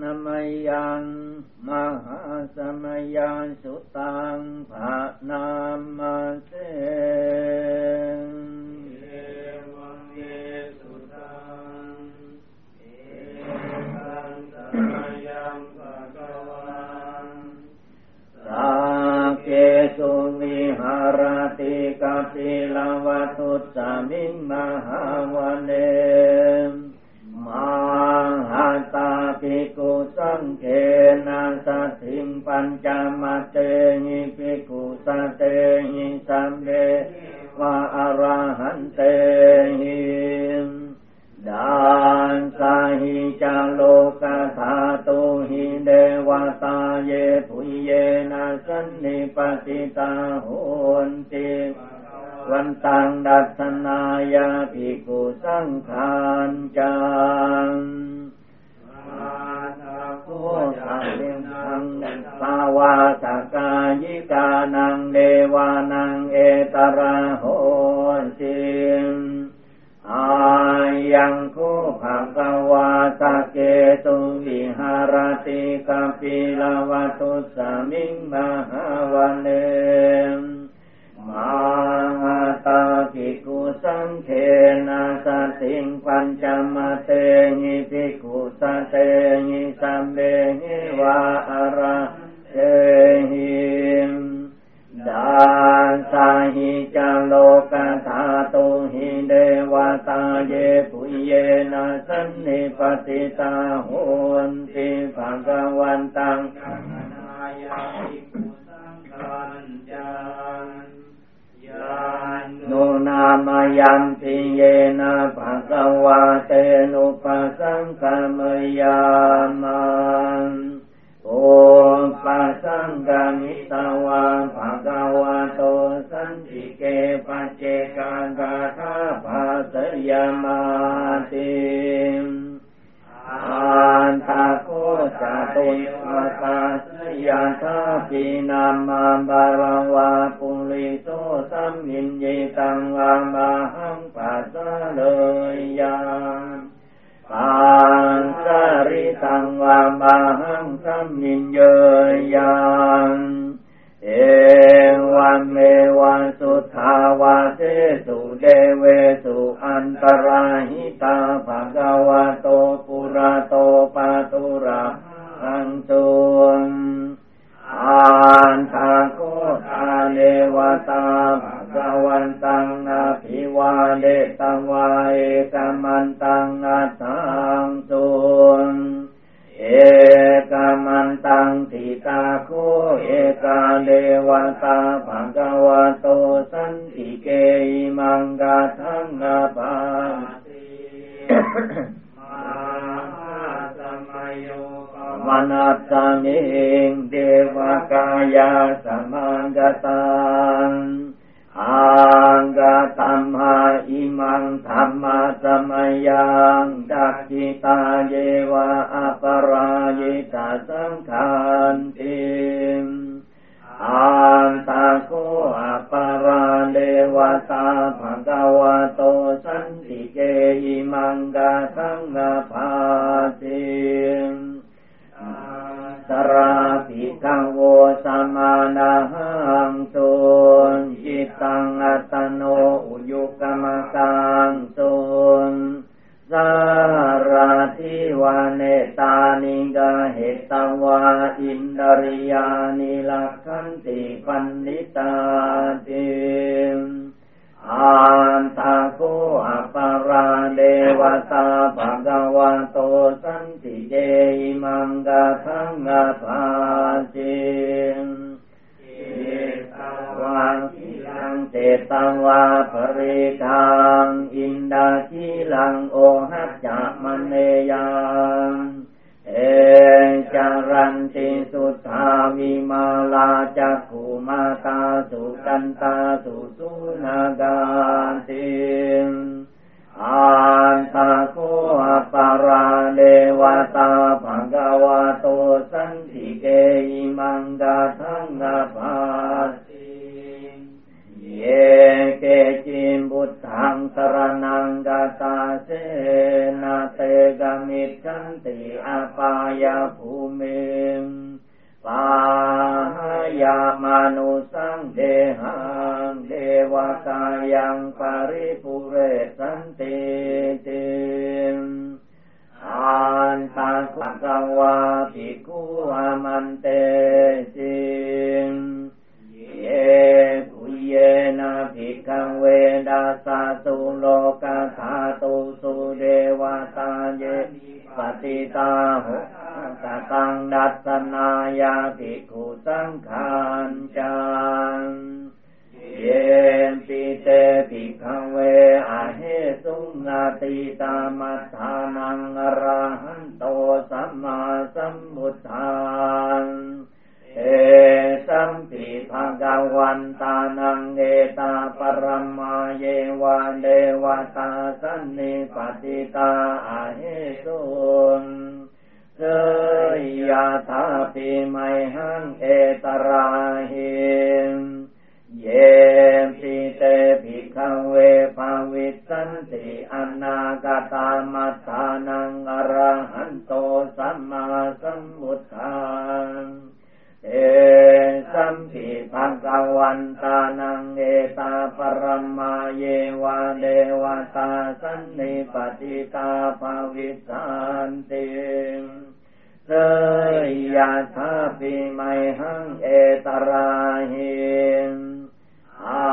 นมยังมหาสมยังสุตังภะนามาเสเกสุวิหารติกาปิลวัตุสามิงมหาวเนมาหัตาภิกุ สังเกนะสัทิมปัญจมาเตหิภิกุสเตหิสัมเดวะอรหันเตหิดานสาหิจาโลกาธาตุหิเดวตาเยปุเยนะสันนิปติตาโหนติวันตังดัตนายาภิกุสังขานจัง สังเลียงทังภาวาสกายิกานังเดวานังเอตระโหสิอายังคุภะกวาสเกตุวิหารติกาปิลาวตุสมิงมหาวเลมา ตาภิกุสังเขนะสติงปัญจมเตหิภิกขุสเตหิสัมเบหิวาอระเตหิดานสาหิจโลกธาตุหิเดวตาเยปุเยนะสันนิปติตาโหนติภะกวันตังนายาภิกุสังขันจังโนนามา ยัมปิเยนะภะคะวะเตนุปัสสังฆมยามันโอปัสสังฆมิตวะภะคะวะโตสันติเกปัจเจกังกาธาภาสยามาติอันตาโคจตุยวตาส ยาธาปินามาบาลวาปุริโสสัมมินเยตังวามาหังปัสสะเลยยังปันสริตังวามาหังสัมมินเยยังเอวันเมวันสุทาวาเสสุเดเวสุอันตราหิตาภะกวะโตปุระโตปาตุระอังตุนอันทาโคตาเลว ตาภะกวันตังนาภิวาเดตังวาเอกมันตังนาทังตุนเอกมันตังทิตาโคเอกาเดวตาภะกวะโตสันติเกมังกาทังนาปาา มนัสสมิงเดวกายาสมังกตังอังกตัมหาอิมังธรรมะสมัยยังดักขิตาเยวะอปรายิตาสังขันติอันตาโคอปราเดวตาภะกวะโตสันติเกอิาวิมาลาจักขุมาตาสุกันตาสุสุนากาติอันตาโคอปาราเดวตาภะกวะโตสันติเกอิมังกาทังนาภาติเยเกจิมบุตทังสรนังกาตาเสนาเตกามิชันติอาปายภูมิ ปายามนุสังเดหังเดวตายังปริปุเรสันติติอันตังกวาภิกขุอามันเตสิเยกุเยนะภิกขเวดัสสตุโลกาธาตุสุเดวตาเยปฏิตาหุ ตตังดัสนายาภิกขุสังขานจังเยปิเตภิกขเวอเหสุนาติตามัทานังอรหันโตสัมมาสัมพุทธังเอสัมปิภะกวันตานังเอตาปรมาเยวะเดวตาสันนิปติตาอเหสุน เสยยะธาปิไมหังเอตราหิมเยปิเตภิกขเวภาวิสันติอนาคตามัทานังอรหันโตสัมมาสัมพุทธังเอสัมภิภักวันตานังเอตาปรมาเยวะเดวตาสันนิปติตาภาวิสันติ เสยยะธาปิไมหังเอตราหิมอา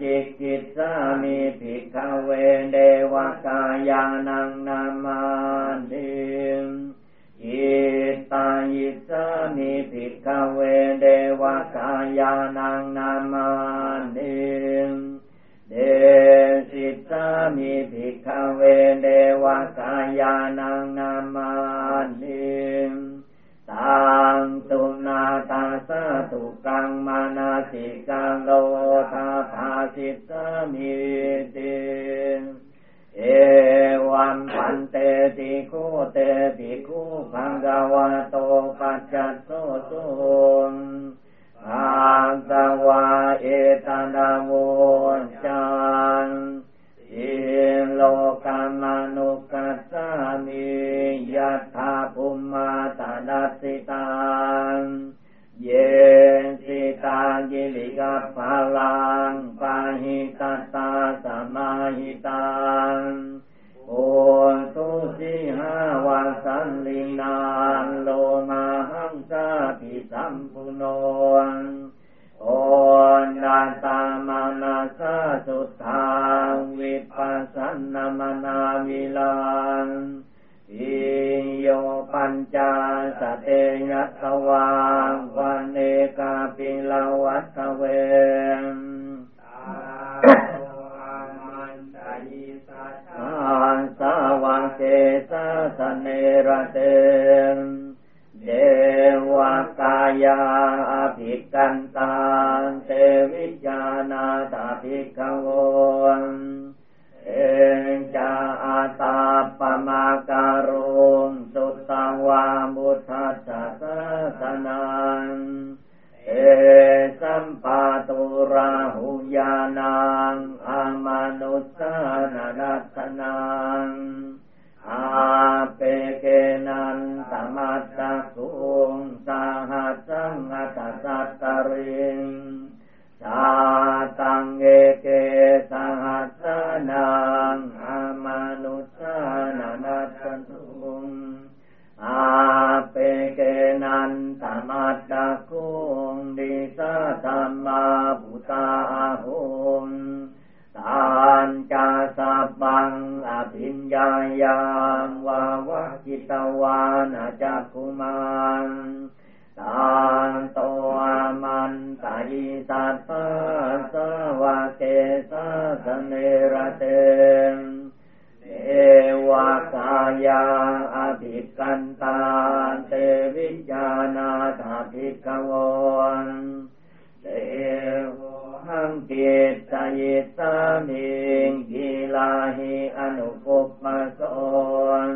จิกิตสามิภิกขเวเดวกายานังนามานิมอิตายิสามิภิกขเวเดวกายานังนามานิม สามิภิกขเวเดวกายานังนามานิมตังตุนาตาสาตุกังมานาสิกังโลทาภาสิตามิติเอวันพันเตติโคเตติคูพังกวะโตปัจจัตโตตุนพังกว ยาอภิกันตา อภิญญายังวาวะจิตวานาจักคุมันตานโตอามันตายิสัตตาสวะเกสาสเนระเตมเอวากายาอภิกันตาเตวิญาณาถาภิกขวน งเกตสยิสามิงกิลาหิอนุปุปปสน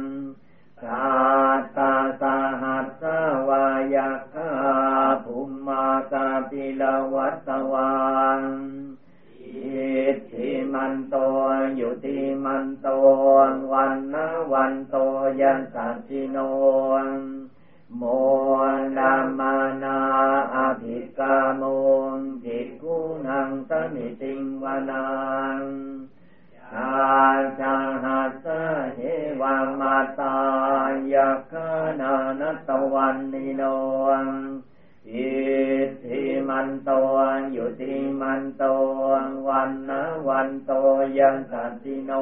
กาตาสาหัสสวายาคาภุมมากาปิลวัตวังอิทธิมันโตยุติมันโตวันนะวันโตยันสัจจิโน โมลามานาอภิกามุงภิกุนังสมิติงวานังอาชาหัสเหวามาตายาคานานตวันนิโนอิทธิมันโตอยู่ที่มันโตวันนะวันโตยังสัตติโน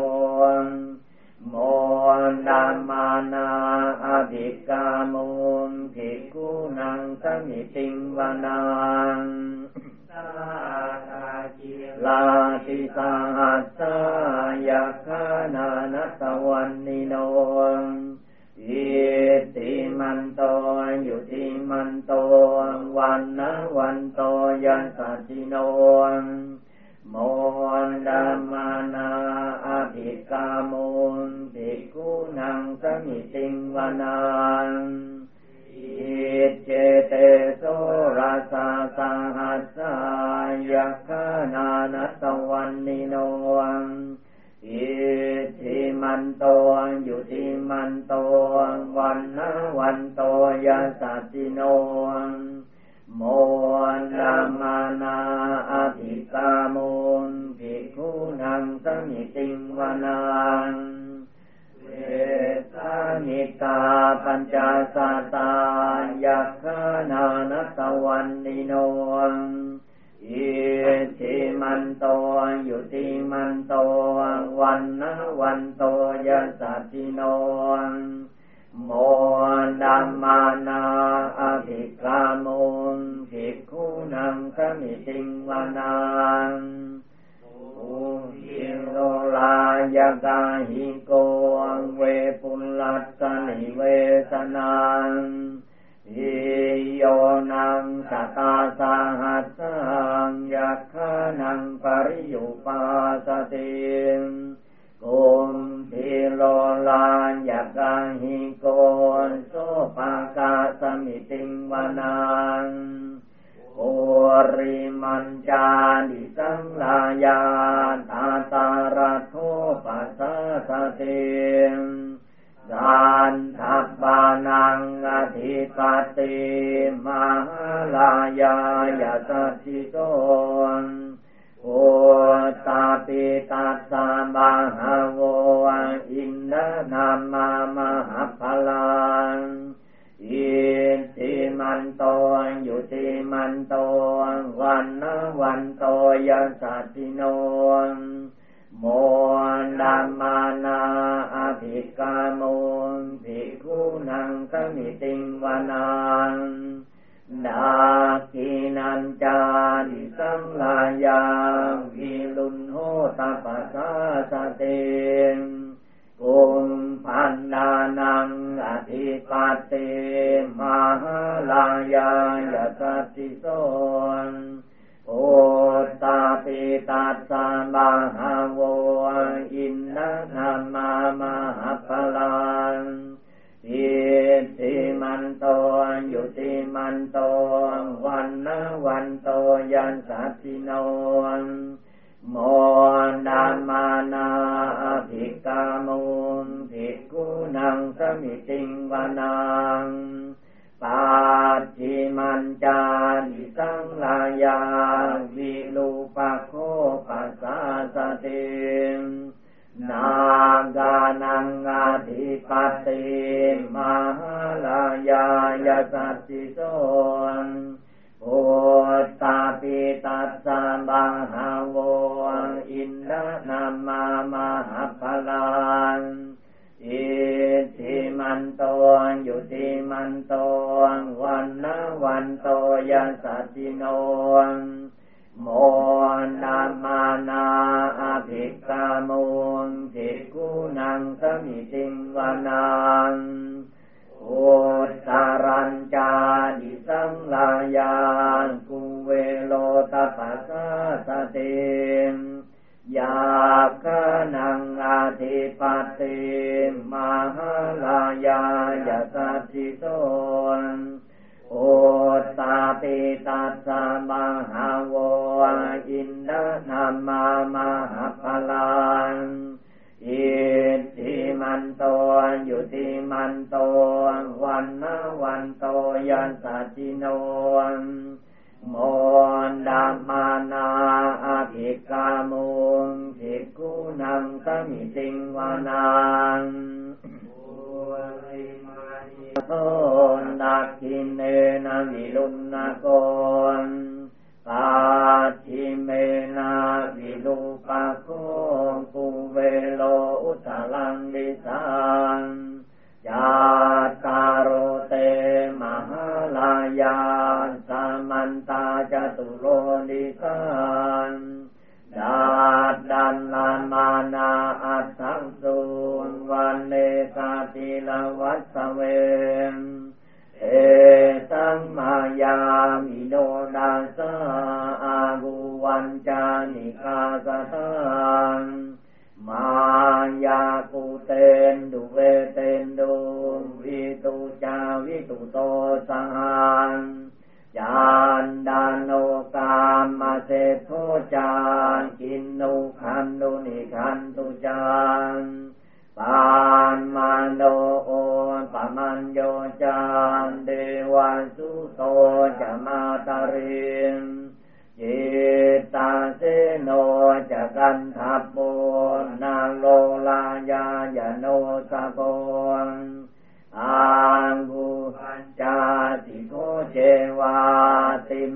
โมนามานาอภิกามุงภิกขุนังสมิติงวานังลาติสาหัสสายาคานานตวันนิโนอิติมันโตอยู่ที่มันโตวันนะวันโตยันสัจิโน มนดามานาอภิกามุนภิกขุนังสมิติงวานังอิเจเต นิเวสนังอิโยนังสตาสาหัสสังยักขานังปริยุปาสติกุมพิโลลานยักขาหิโกโสปากาสมิติงวานังโอริมันจาดิสังลายาตาตาระโทปัสสะสติ สานทัพปานังอธิปติมหาลายายาสัจิโตโอตาปิตัสสะมหาโวอินทนามามหาพลังอินทิมันโตอยู่ที่มันโตวันนวันโตยัสติโน นิติงวานังดากินันจาดิสังลายาวิลุนโหตปัสสะสเตงกุมพันดานังอธิปัตติมหาลายายสัตติโสโอตาปิตัสสะมหาโวอินนะนามามหาพลัง มันโตอยู่ที่มันโตวันนะวันโตยันสัติโนโมนามานาภิกามุนภิกขุนังสมิติงวานังปัจจิมันจาดิสังลายาวิลูปะโคปัสสะสตินากานังอา ปัตติมหาลายายาสัตติโสโอตาปิตัสสะบังหาวอินทนามามหาพลังอิทิมันโตอยู่ทิมันโตวันนะวันโตยัสติโน โมนามานาอภิกามุนภิกขุนังสมิติงวานังอุตารัญจาดิสังลายานกุเวโลตปัสสะสติยาคานังอาทิปัตติมหาลายายาสัจจิโต นโมนดามานาอภิกามุงภิกขุนังสมิติงวานังโตนักขินเนนะวิลุนนาโกนปาทิเมนาวิลุปะโคปุเวโลอุตลังดิสังยาุโลดิสังดาดันลามานาอัตถังสุนวันเนกาติลวัสเวเอตังมายามิโนดาสาอากุวันจานิกาสตังมายากุเตนดุเวเตนดุวิตุจาวิตุโตสังยานดานโนกา มมาเสโทจานกินนุขันนุนิขันตุจานปานมันโดโอปามันโยจานเดวันสุโตจะมาตารินจิตาเสโนจะกันทับโบนาโลลายายโนสะโกอังกุจาติโกเจวาติมบา तिप चे वाति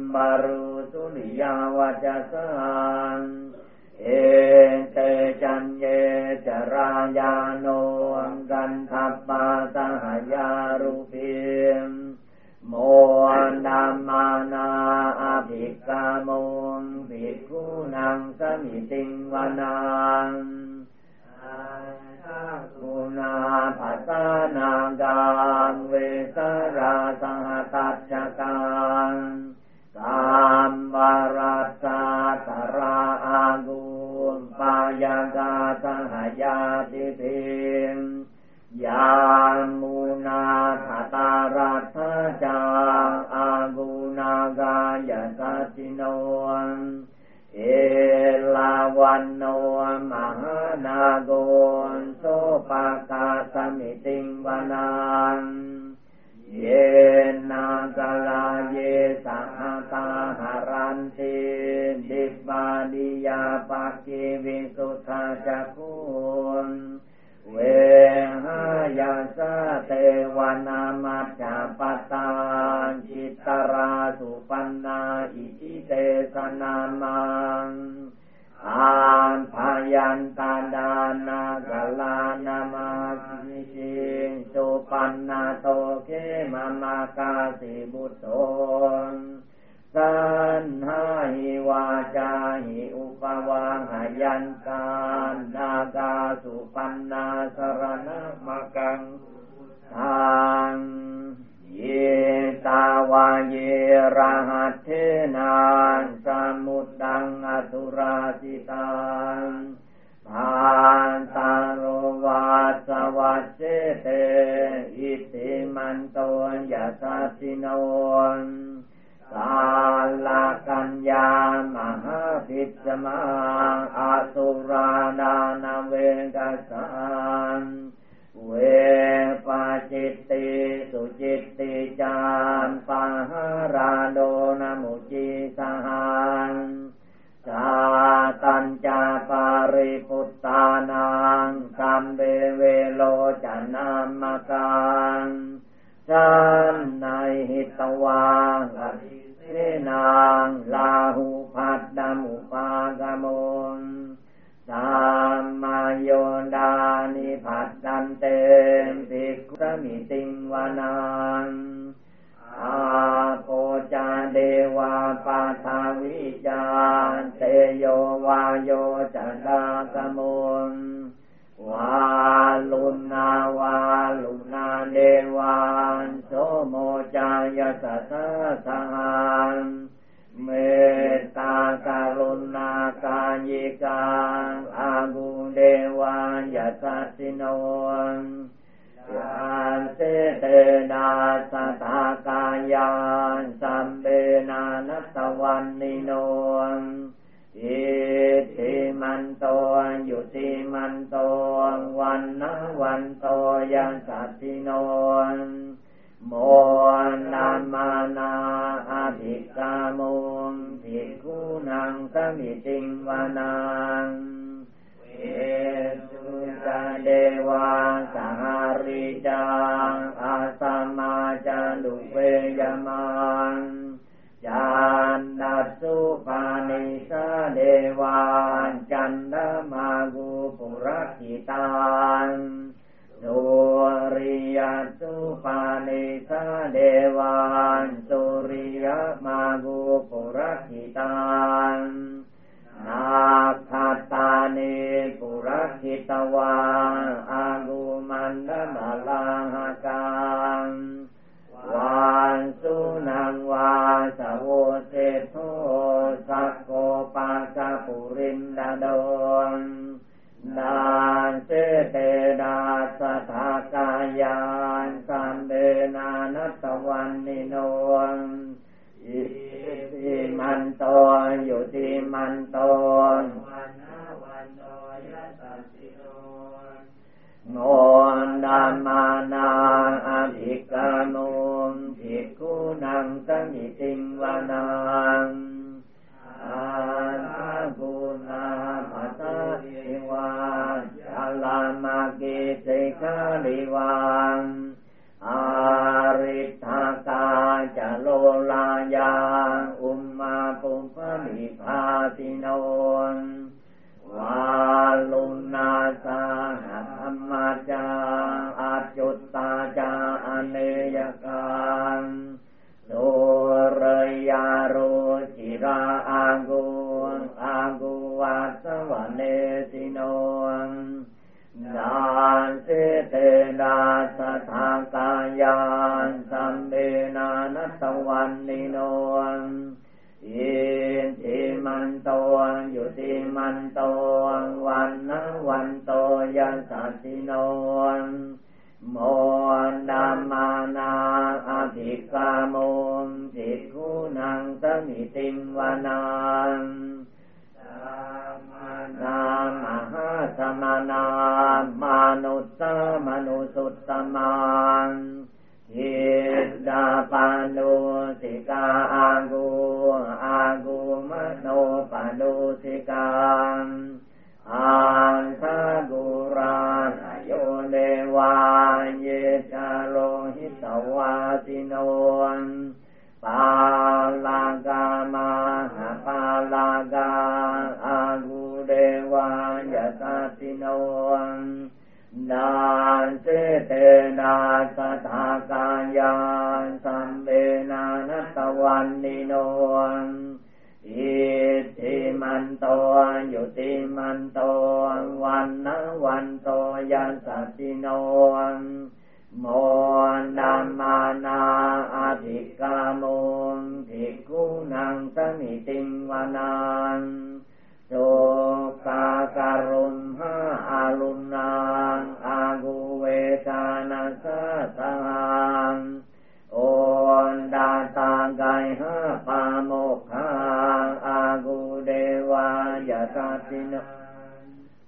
เยสังตาหารันติดิบาดิยาปักกิวิสุทธาจักขุนเวหายาสะเทวนามัจจปตาจิตราสุปันนาอิจิเตสนามังอานพยันตาดานากลานามา ปันนาโตเคมามากาสิบุตโตสันหาหิวาจาหิอุปวังหายันกานนากาสุปันนาสรณมกังทางเยตาวาเยระหัตเทนานสมุดดังอสุราสิตังทานตาโรวาสวัสเจเต สสิโนนกาลกัญญามหาพิสมา มลวาลุนาวาลุนาเดวานโสโมจายัสสหังเมตตาการุณากายิกาอากุเดวานยัสสิโนนยานเสเตนาสตากายานสัมเบนานัตวันนิโน วันนะวันโตยังสัตติโนโมนามานาอาภิกามุงภิกขุนังสมิติงวานังเวสุจเดวาสหริจังอาสมาจันุเวยมันจานดัสุปานิสาเดวา เดวานสุริยมากุปุรกิตังนาคาตานิปุรกิตวานอากุมันดมาลังกังวานสุนังวาสโวเสโทสักโกปาสะปุรินดาดนดานเสเตดาสถากายาน นานัตวันนิโนอิติมันโตอยู่ที่มันโตวันนาวันโตยัสสิโนโนดามานาอภิกามุมภิกขุนังสมิติงวานังอา วันโตยันสัตติโนโมดามานาอภิกามุมภิกุนังสมิติงวานังนามหาสมานามนุสสมนุสุตตมันหิดาปานุสิกาอากุอากุมโนปานุสิกัง อันทากุราโยเดวาเยจาโลหิตวาสิโนปาลากามาปาลากาอากุเดวายตาสิโนนานเสเตนาสถากายานสัมเบนานัตวันนิโนอิทิ มันโตอยู่ที่มันโตวันนะวันโตยันสัตติโนโมนามานาอภิกามุงภิกขุนังสมิติงวานังโสกาการุณหาอารุณังอากุเวทานาสะตังาตาติโน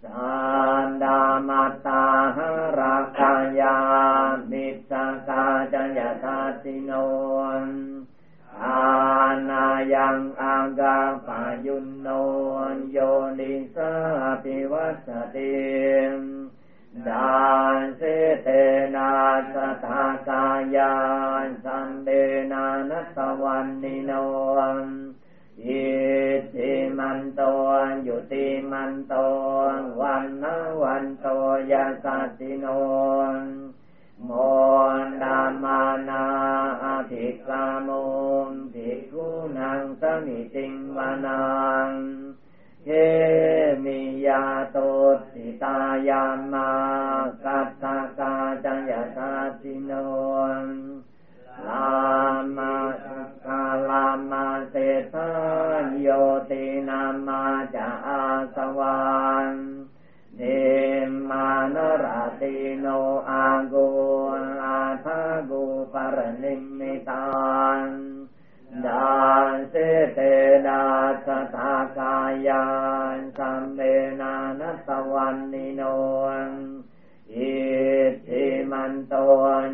สานดามาตาหรากายามิสกาจัญญาตาติโนอานายังอังกาปายุนโนโยนิสาปิวัสติดานเสเตนาสทากายานสัมเดนานัตวันนิโนอิ ทิมันโตอยู่ที่มันโตวันนะวันโตยาสติโนโมดามานาอภิกามุมภิกขุนังสมิติงวานังเยมิยาโตติตายามากัตตากาจัญญาตาติโนลามา ลามาเตเตโยตินามาจาอาสวานเนมานราติโนอากูอาทากูปรนิมิตานดานเสเตดาสตากายานสัมเมนานัสวันนิโนอิทิมันโต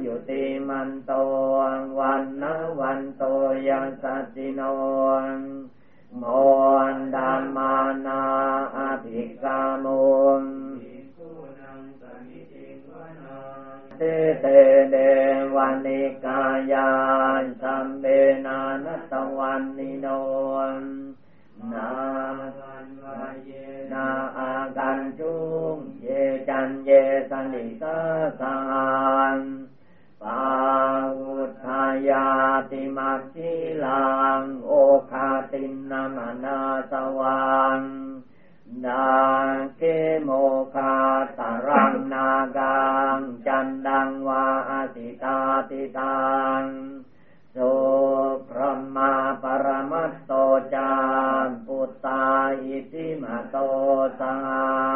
ยุติมันโตวันนวันโยังสัจจิโนโมนดามานาอภิกามุมเตเตเดวันิกายาสัมเบนานตวันนิโนนานาอากันจุงเยจันเยสันิสาสาน ปาวุธายาติมักชิลัง โอคาตินนามนาสวังนาเกโมคาตารังนากังจันดังวาอติตาติตังโสพรมาปรมัตโตจามปุตตาอิติมาโตสัง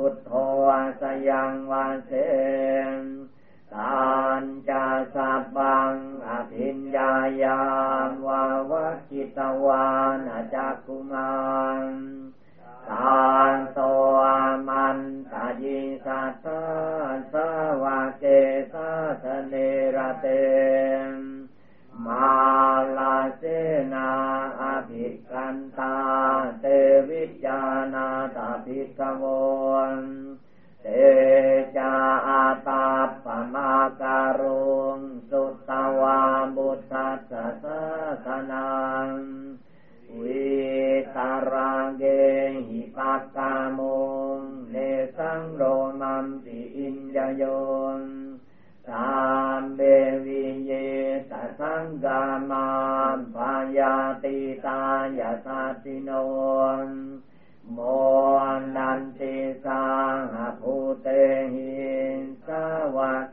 สังกุตโทสยังวาเสนตานจาสับบังอภิญญายามวาวจิตวานาจักกุมารตานโตมันตายิสัตตาสวะเกสาสเนระเตมาลาเสนาอภิกันตา วิจานาตาภิกววนเตจาอาตาปมาการุงสุตตวาบุตสัสสะสนังวิตารังเกหิปักกามุงเนสังโรมัมปิอินยโยนสามเบวิเยต สังกามามพายาติตายาสาติโนนโมนันติสังภูเตหินสา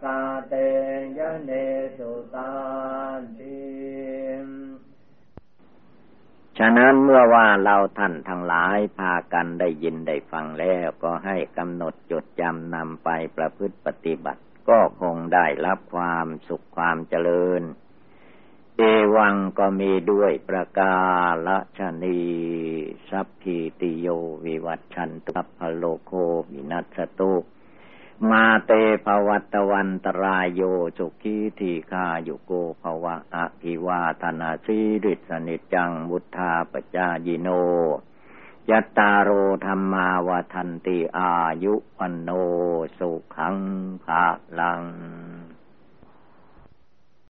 กาเตยเนสุตันติฉะนั้นเมื่อว่าเราท่านทั้งหลายพากันได้ยินได้ฟังแล้วก็ให้กำหนดจดจำนำไปประพฤติปฏิบัติ ก็คงได้รับความสุขความเจริญ เอวังก็มีด้วยประกาลชนีสัพพีติโยวิวัตชันตุพโลโควินัสตุมาเตภวัตวันตรายโยจุกีทีคาโยโกภวะอภิวาธนาสีริสนิจังมุทาปจายิโนยัตตาโรธรรมาวทันติอายุวันโนสุขังภาลัง